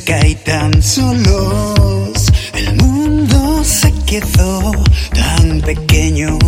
Cerca y tan solos. El mundo se quedó tan pequeño,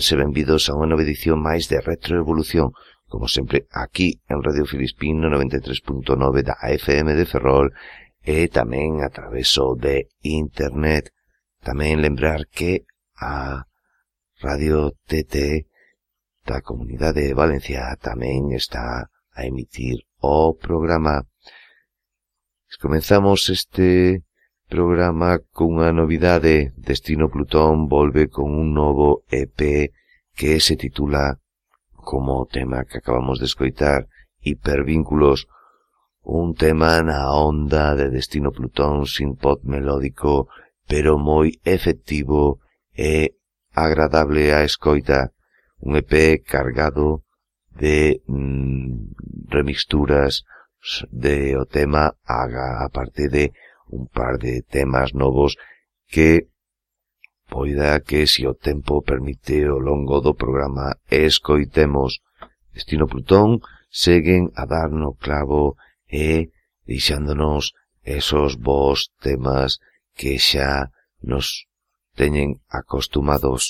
Bense benvidos a unha nova edición máis de Retroevolución, como sempre aquí en Radio Filispín no 93.9 da FM de Ferrol e tamén a traveso de Internet. Tamén lembrar que a Radio TT da Comunidade de Valencia tamén está a emitir o programa. Comenzamos este programa cunha novidade. Destino Plutón volve con un novo EP que se titula, como o tema que acabamos de escoitar, Hipervínculos, un tema na onda de Destino Plutón sin pop melódico, pero moi efectivo e agradable a escoita. Un EP cargado de mm, remixturas de o tema a, a parte de un par de temas novos que poida que, se o tempo permite o longo do programa, escoitemos. Destino Plutón seguen a dar no clavo e deixándonos esos vos temas que xa nos teñen acostumados.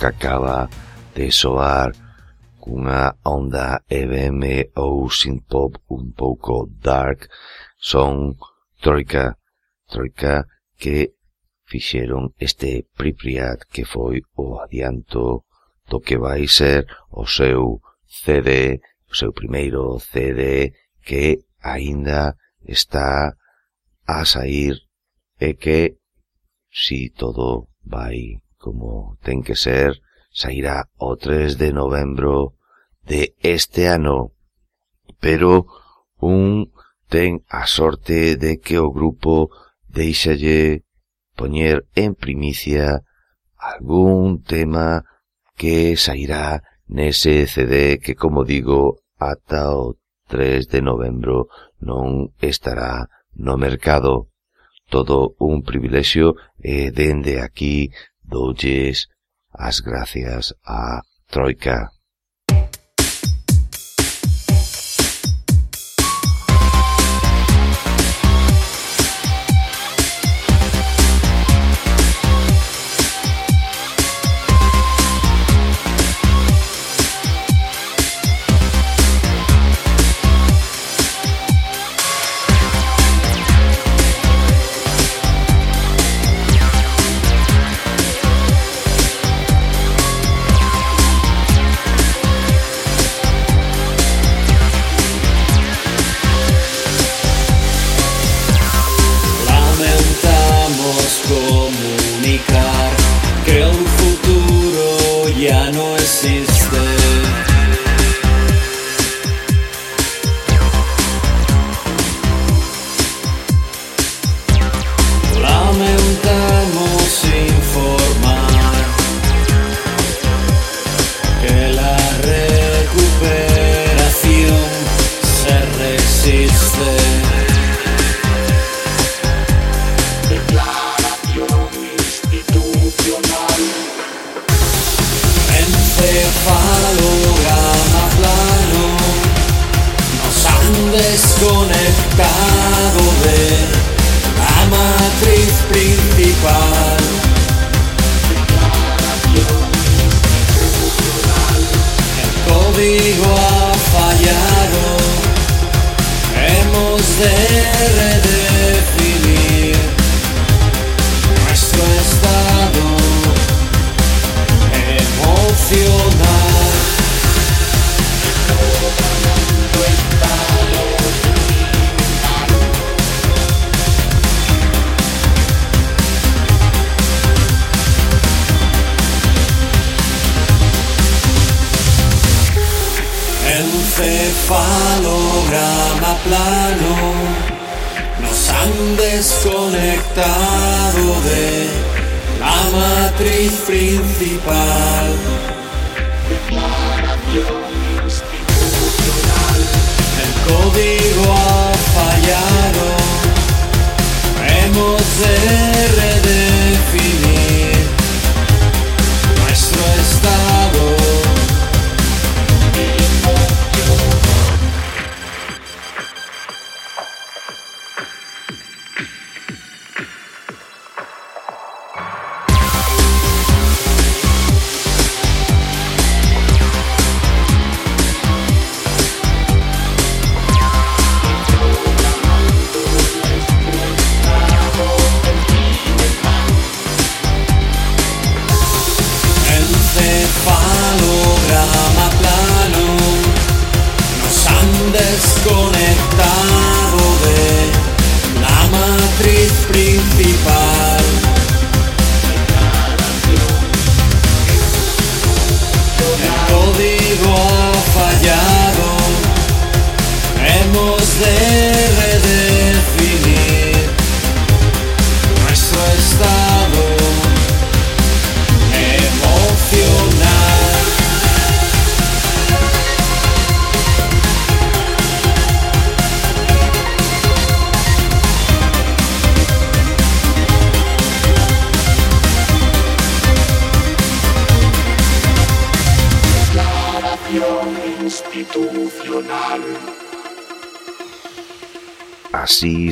que acaba de soar cunha onda EBM ou synth-pop un pouco dark, son Troika, Troika que fixeron este Pripyat que foi o adianto do que vai ser o seu CD, o seu primeiro CD que aínda está a sair e que, si todo vai como ten que ser, sairá o 3 de novembro de este ano, pero un ten a sorte de que o grupo deixalle poñer en primicia algún tema que sairá nese CD que, como digo, ata o 3 de novembro non estará no mercado. Todo un privilexio e dende aquí doulles as gracias a Troika.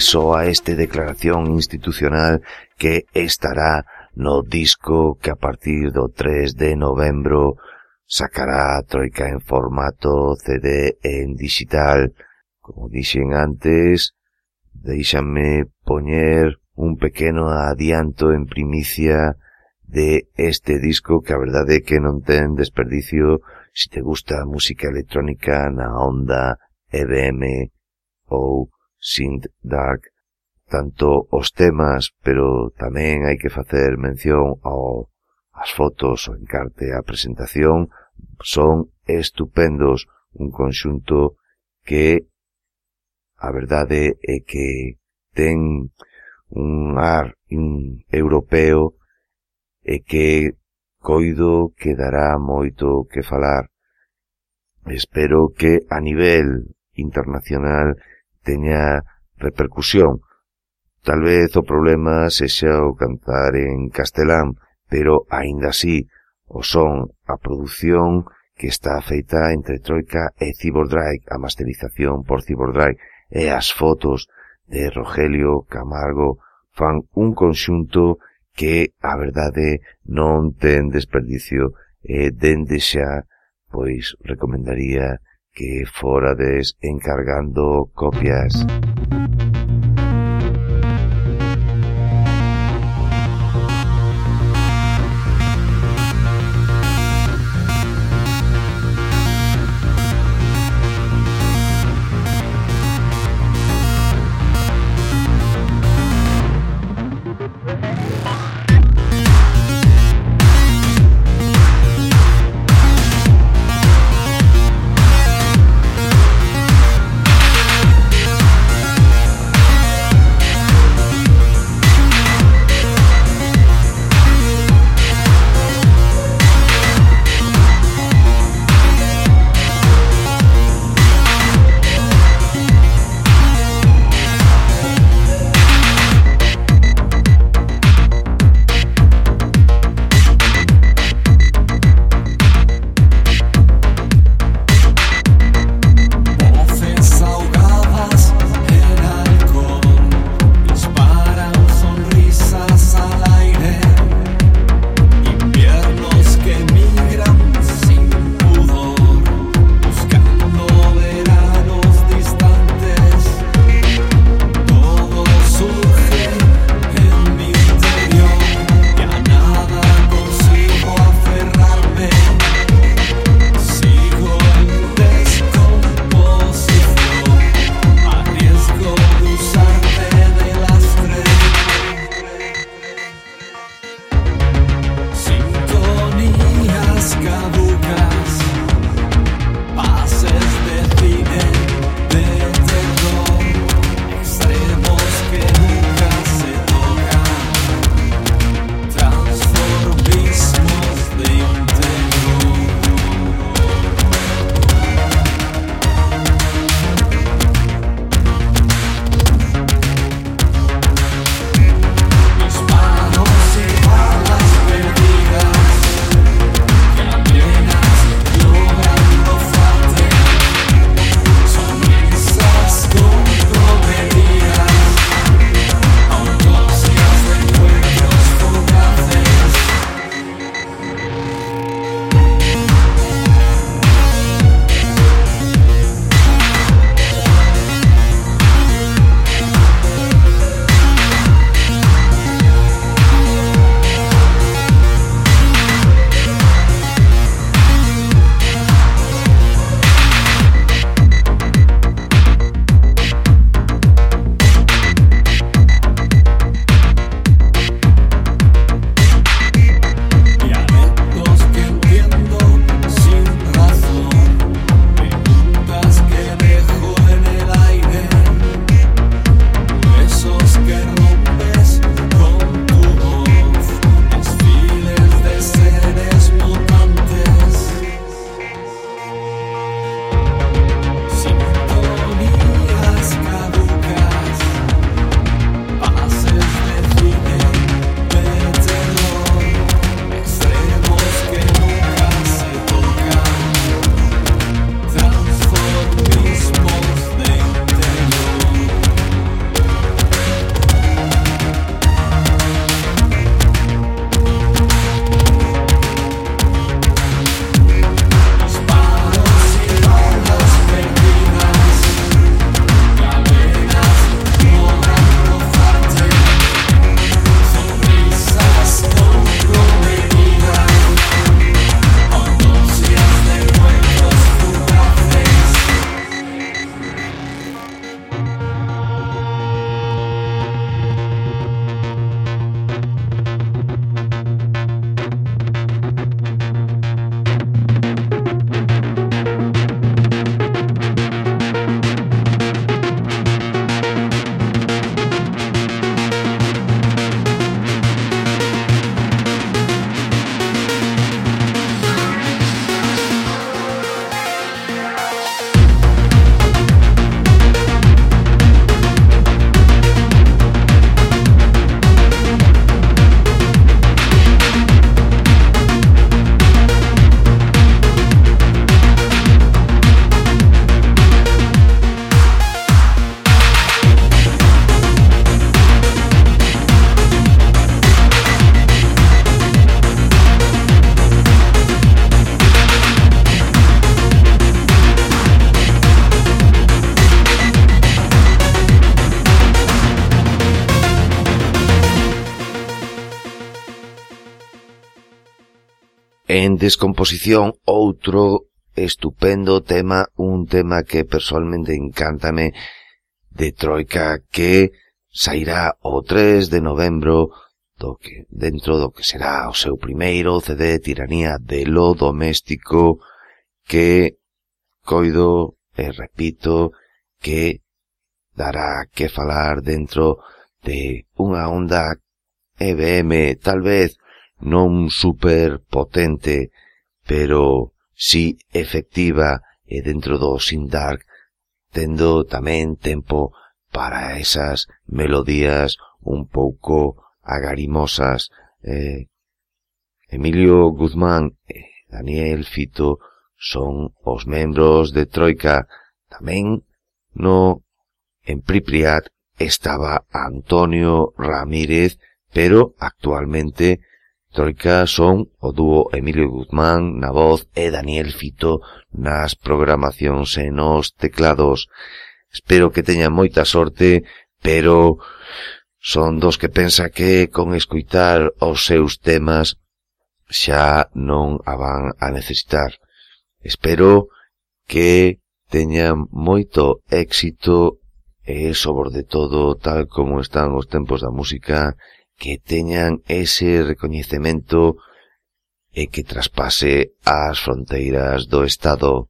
anexo a este declaración institucional que estará no disco que a partir do 3 de novembro sacará a Troika en formato CD en digital. Como dixen antes, deixame poñer un pequeno adianto en primicia de este disco que a verdade é que non ten desperdicio se te gusta a música electrónica na onda EBM ou synth dark, tanto os temas, pero tamén hai que facer mención ao as fotos, o encarte, a presentación, son estupendos, un conxunto que a verdade é que ten un ar un europeo e que coido que dará moito que falar. Espero que a nivel internacional teña repercusión. Tal vez o problema sexa o cantar en castelán, pero aínda así o son a produción que está feita entre Troika e Cibordrive, a masterización por Cibordrive e as fotos de Rogelio Camargo fan un conxunto que, a verdade, non ten desperdicio e dende xa, pois, recomendaría que forades encargando copias. en descomposición outro estupendo tema, un tema que personalmente encántame de Troika que sairá o 3 de novembro do que dentro do que será o seu primeiro CD Tiranía de lo doméstico que coido e repito que dará que falar dentro de unha onda EBM, tal vez non super potente, pero si efectiva e dentro do Sindark, tendo tamén tempo para esas melodías un pouco agarimosas. Eh, Emilio Guzmán e Daniel Fito son os membros de Troika. Tamén no en Pripriat estaba Antonio Ramírez, pero actualmente Troika son o dúo Emilio Guzmán na voz e Daniel Fito nas programacións e nos teclados. Espero que teñan moita sorte, pero son dos que pensa que con escuitar os seus temas xa non a van a necesitar. Espero que teñan moito éxito e sobre de todo tal como están os tempos da música que teñan ese recoñecemento e que traspase as fronteiras do Estado.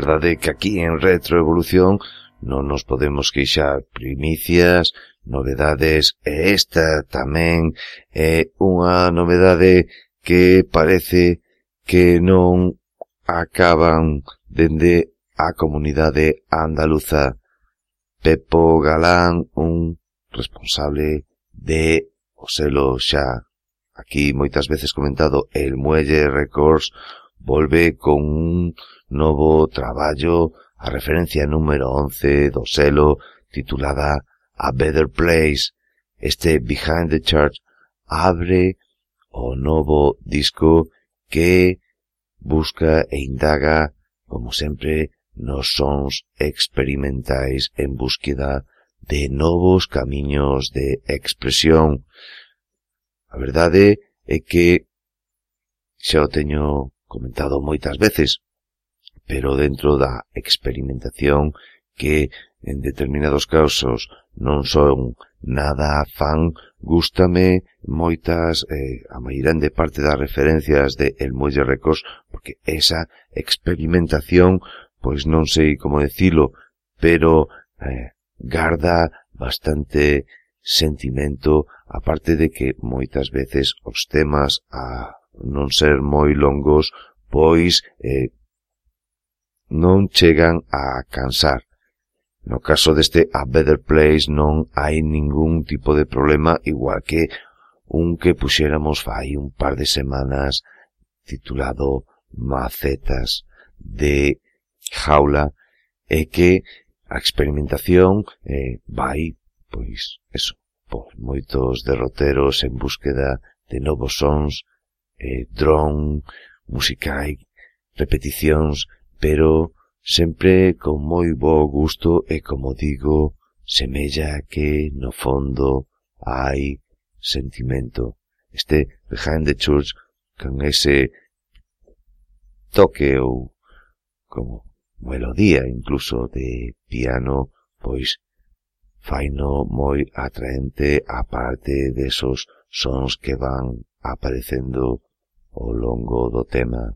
verdade é que aquí en Retroevolución non nos podemos queixar primicias, novedades, e esta tamén é unha novedade que parece que non acaban dende a comunidade andaluza. Pepo Galán, un responsable de o selo xa aquí moitas veces comentado El Muelle Records, volve con un novo traballo a referencia número 11 do selo titulada A Better Place. Este Behind the Church abre o novo disco que busca e indaga, como sempre, nos sons experimentais en búsqueda de novos camiños de expresión. A verdade é que xa o teño comentado moitas veces, pero dentro da experimentación que en determinados casos non son nada fan, gústame moitas, eh, a maior grande parte das referencias de El Muelle Records, Recos, porque esa experimentación, pois non sei como decilo, pero eh, garda bastante sentimento, aparte de que moitas veces os temas a non ser moi longos, pois eh, non chegan a cansar. No caso deste A Better Place non hai ningún tipo de problema igual que un que puxéramos fai un par de semanas titulado Macetas de Jaula e que a experimentación eh, vai, pois, eso, por moitos derroteros en búsqueda de novos sons eh, dron, musicai, repeticións, pero sempre con moi bo gusto e, como digo, semella que no fondo hai sentimento. Este Behind the Church con ese toque ou como melodía incluso de piano, pois faino moi atraente a parte desos sons que van aparecendo ao longo do tema.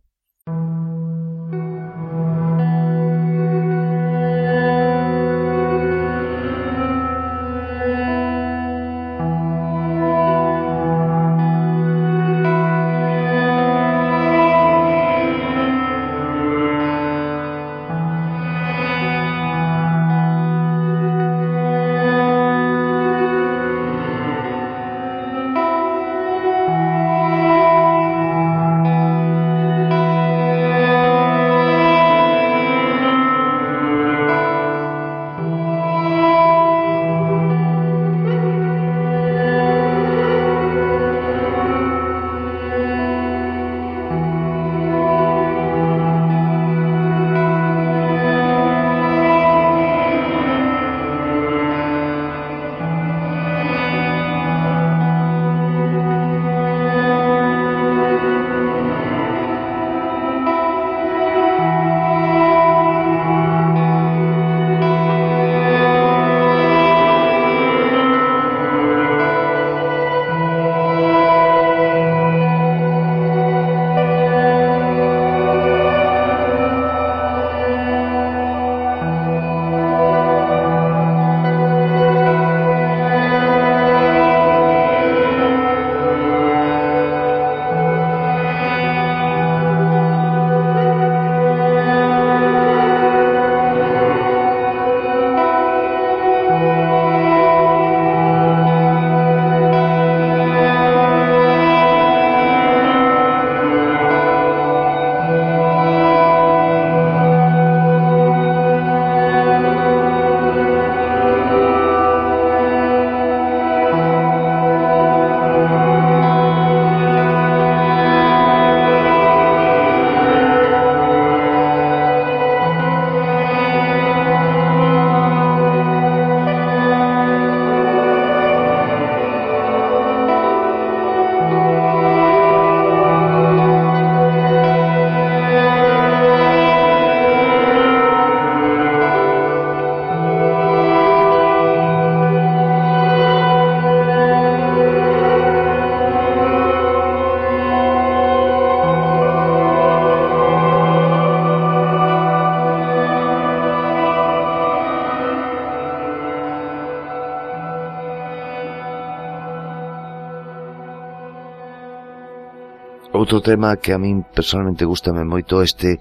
Outro tema que a min personalmente gustame moito este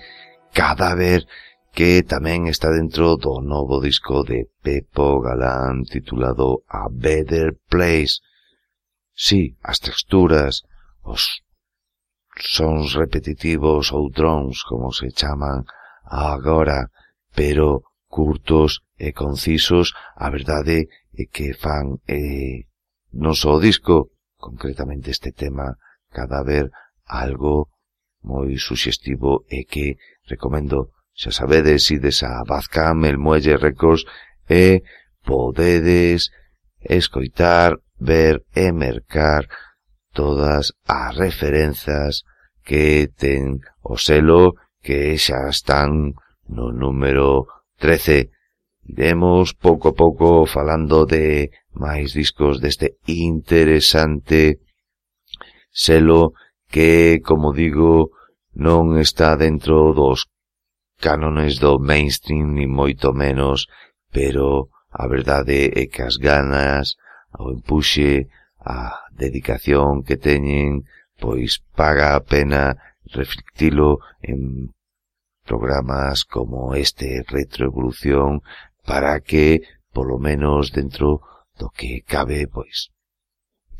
Cadáver que tamén está dentro do novo disco de Pepo Galán titulado A Better Place. Sí, as texturas, os sons repetitivos ou drones, como se chaman agora, pero curtos e concisos, a verdade é que fan eh, non só o disco, concretamente este tema, cadáver, algo moi suxestivo e que recomendo, xa sabedes, ides a Bazcam, el Muelle Records e podedes escoitar, ver e mercar todas as referenzas que ten o selo que xa están no número 13. Iremos pouco a pouco falando de máis discos deste interesante selo que, como digo, non está dentro dos cánones do mainstream ni moito menos, pero a verdade é que as ganas, o empuxe, a dedicación que teñen, pois paga a pena reflectilo en programas como este Retroevolución para que, polo menos dentro do que cabe, pois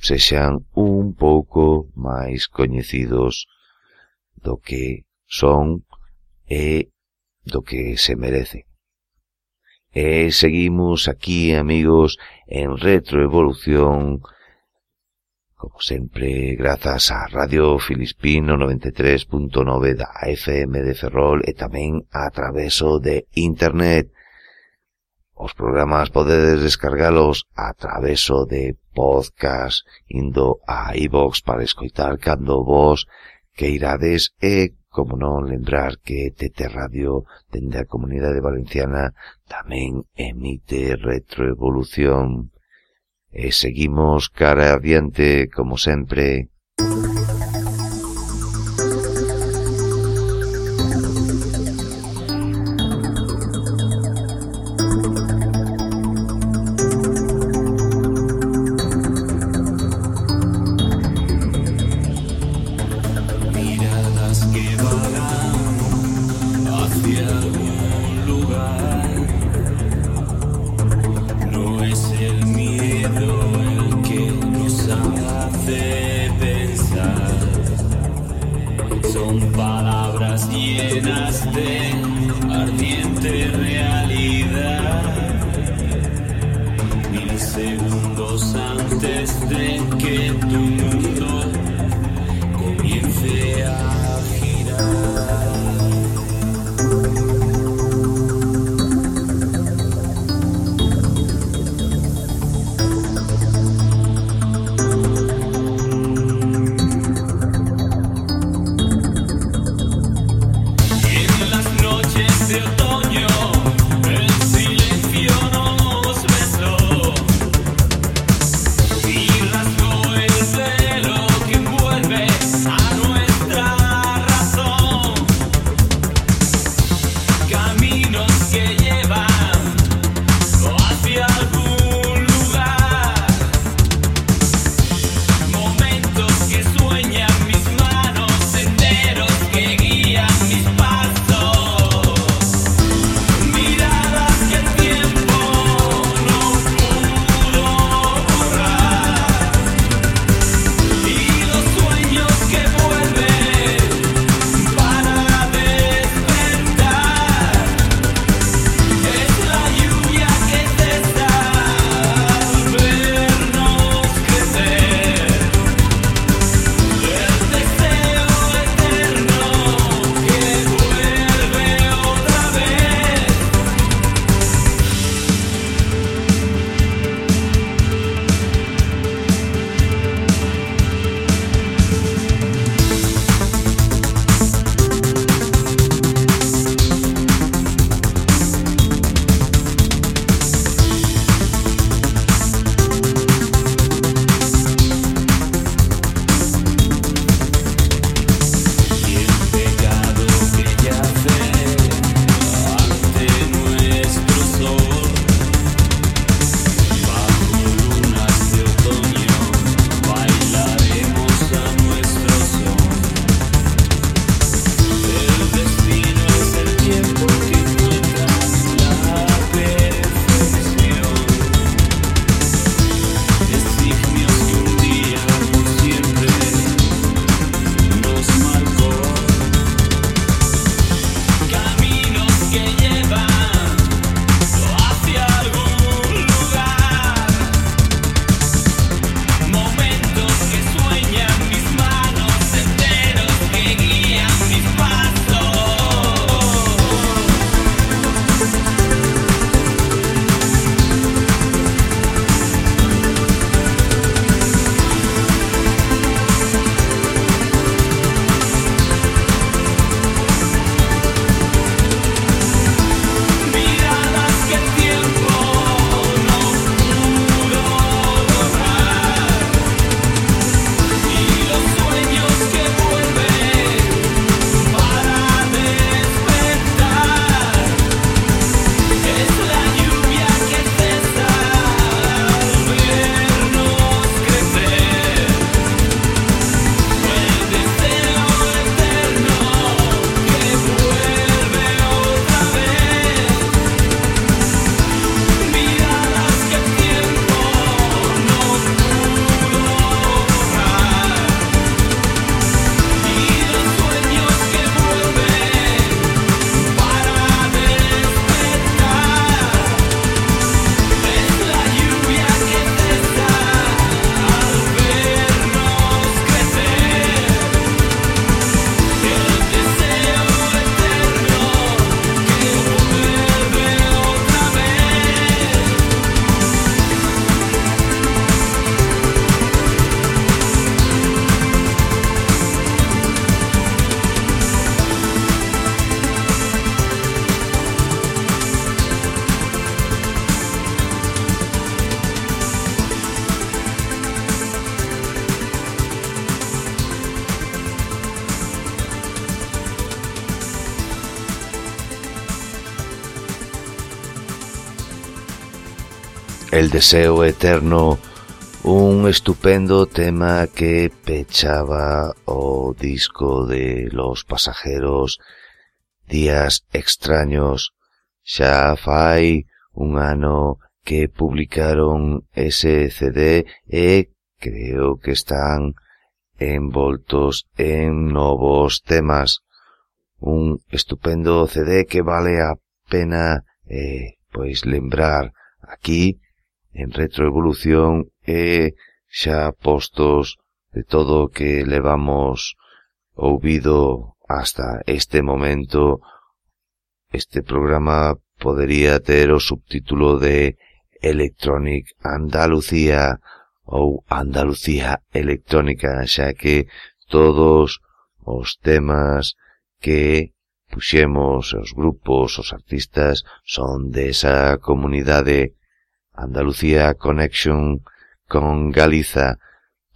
sexan un pouco máis coñecidos do que son e do que se merece. E seguimos aquí, amigos, en retroevolución, como sempre, grazas a Radio Filispino 93.9 da FM de Ferrol e tamén a traveso de Internet. Os programas podedes descargalos a traveso de podcast indo a iVox para escoitar cando vos queirades e, como non, lembrar que TT Radio dende a Comunidade Valenciana tamén emite retroevolución. E seguimos cara adiante, como sempre, El deseo eterno, un estupendo tema que pechaba o disco de Los Pasajeros Días Extraños. Xa fai un ano que publicaron ese CD e creo que están envoltos en novos temas. Un estupendo CD que vale a pena eh, pois lembrar aquí en retroevolución e xa postos de todo o que levamos ouvido hasta este momento. Este programa podería ter o subtítulo de Electronic Andalucía ou Andalucía Electrónica xa que todos os temas que puxemos os grupos, os artistas son desa comunidade Andalucía Connection con Galiza,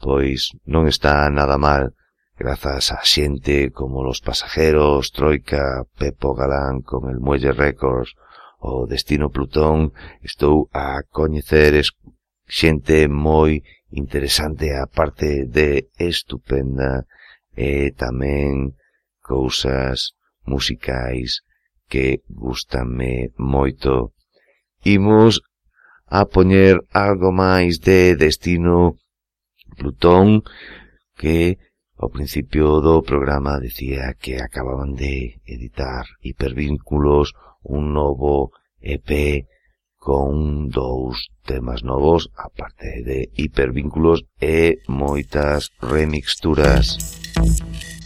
pois non está nada mal, grazas a xente como Los Pasajeros, Troika, Pepo Galán con el Muelle Records, o Destino Plutón, estou a coñecer xente moi interesante a parte de estupenda e tamén cousas musicais que gustanme moito. Imos a poñer algo máis de destino Plutón que ao principio do programa decía que acababan de editar hipervínculos un novo EP con dous temas novos aparte de hipervínculos e moitas remixturas. Música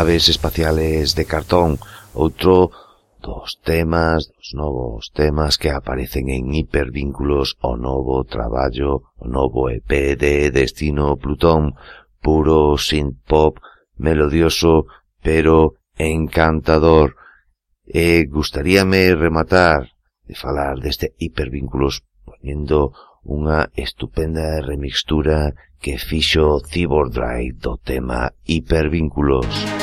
naves espaciales de cartón, outro dos temas, dos novos temas que aparecen en hipervínculos o novo traballo, o novo EP de Destino Plutón, puro synth pop, melodioso, pero encantador. E gustaríame rematar de falar deste hipervínculos poñendo unha estupenda remixtura que fixo Cyborg Drive do tema Hipervínculos. Hipervínculos.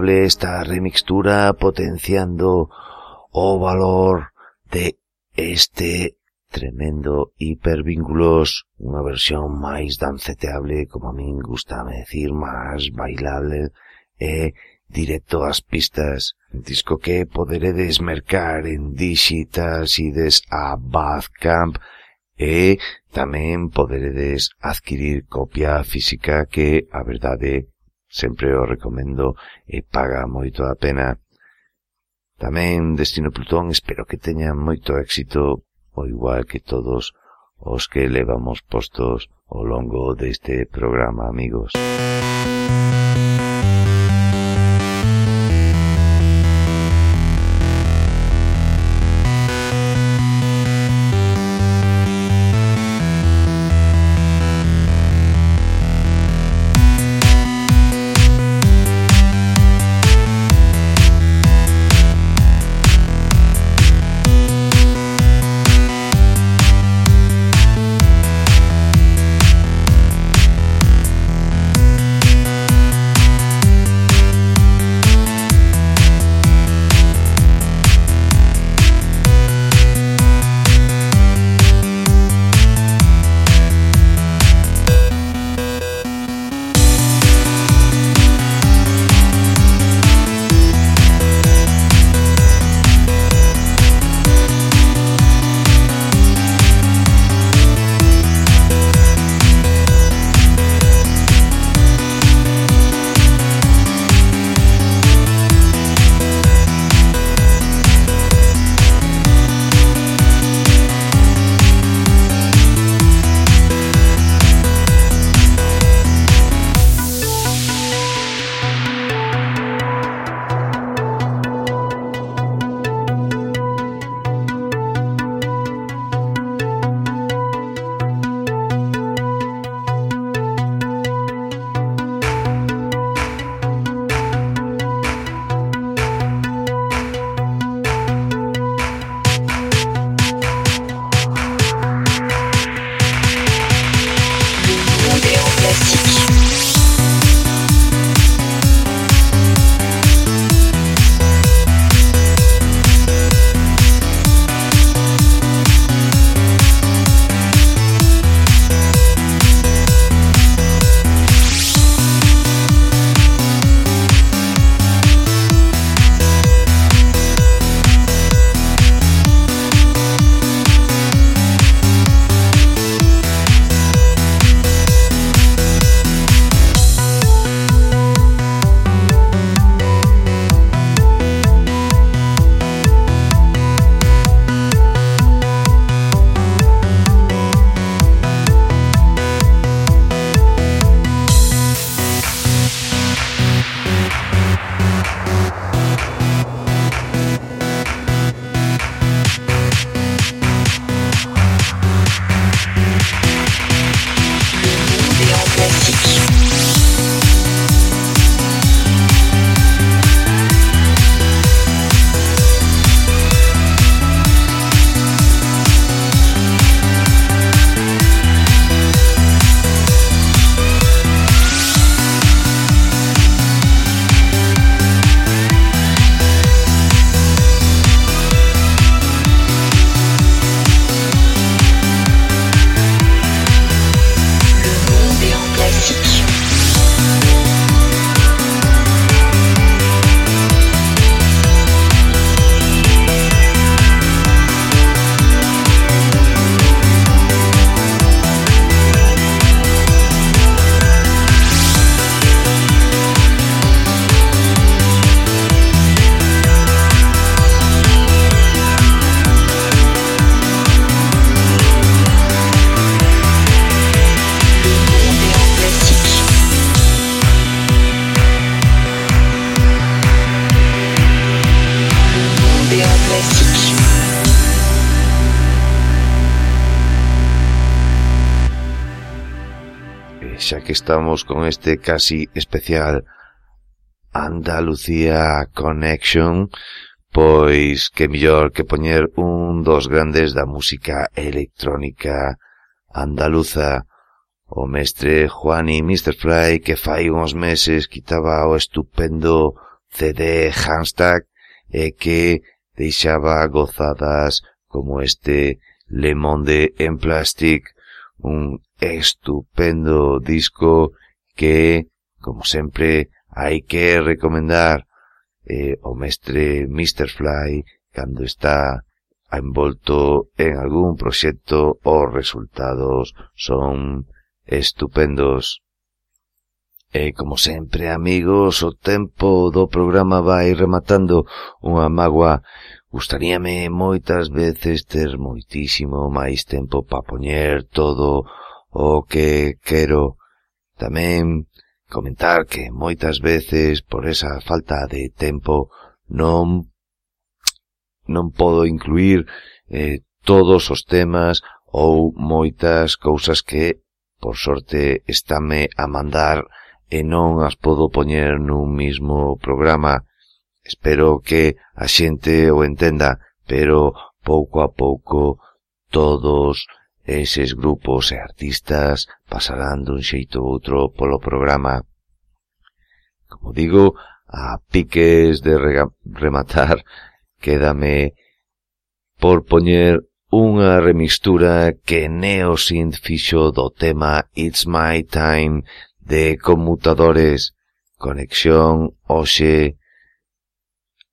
notable esta remixtura potenciando o valor de este tremendo hipervínculos, unha versión máis danceteable, como a min gustame decir, máis bailable e directo ás pistas. Disco que poderedes mercar en digitas des a Badcamp e eh, tamén poderedes adquirir copia física que, a verdade, eh, sempre o recomendo e paga moito a pena. Tamén Destino Plutón espero que teña moito éxito, o igual que todos os que levamos postos ao longo deste programa, amigos. estamos con este casi especial Andalucía Connection, pois que mellor que poñer un dos grandes da música electrónica andaluza, o mestre Juani Mr. Fry que fai uns meses quitaba o estupendo CD Handstack e que deixaba gozadas como este Le Monde en Plastic un estupendo disco que, como sempre, hai que recomendar eh, o mestre Mr. Fly cando está envolto en algún proxecto os resultados son estupendos. E como sempre, amigos, o tempo do programa vai rematando unha magua Gustaríame moitas veces ter moitísimo máis tempo para poñer todo o que quero. Tamén comentar que moitas veces por esa falta de tempo non non podo incluir eh, todos os temas ou moitas cousas que por sorte estáme a mandar e non as podo poñer nun mismo programa Espero que a xente o entenda, pero pouco a pouco todos eses grupos e artistas pasarán dun xeito ou outro polo programa. Como digo, a piques de rematar, quédame por poñer unha remixtura que Neo Synth fixo do tema It's My Time de Conmutadores. Conexión hoxe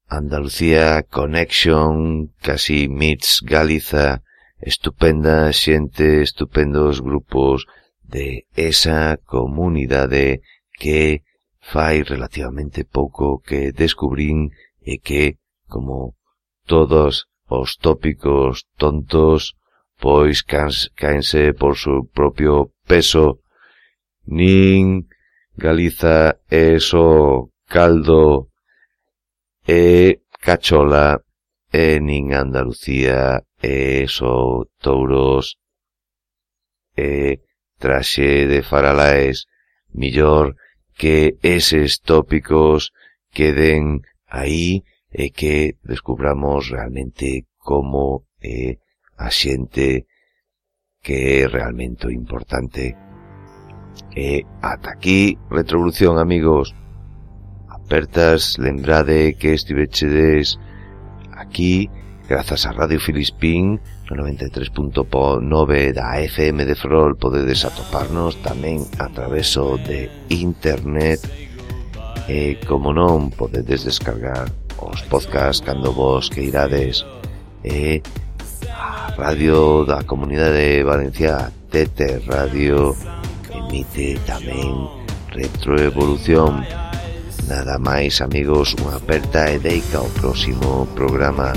Andalucía Connection, Casi Meets Galiza, estupenda xente, estupendos grupos de esa comunidade que fai relativamente pouco que descubrín e que, como todos os tópicos tontos, pois caense por su propio peso. Nin Galiza é só caldo e Cachola e nin Andalucía e só touros e traxe de faralaes millor que eses tópicos queden aí e que descubramos realmente como é a xente que é realmente importante. E ata aquí, Retrovolución, amigos apertas, lembrade que estivechedes aquí grazas a Radio Filispín no 93.9 da FM de Frol podedes atoparnos tamén a traveso de internet. E como non podedes descargar os podcast cando vos que irades e a radio da comunidade Valencia Tete Radio emite tamén retroevolución. Nada máis, amigos, unha aperta e deica ao próximo programa.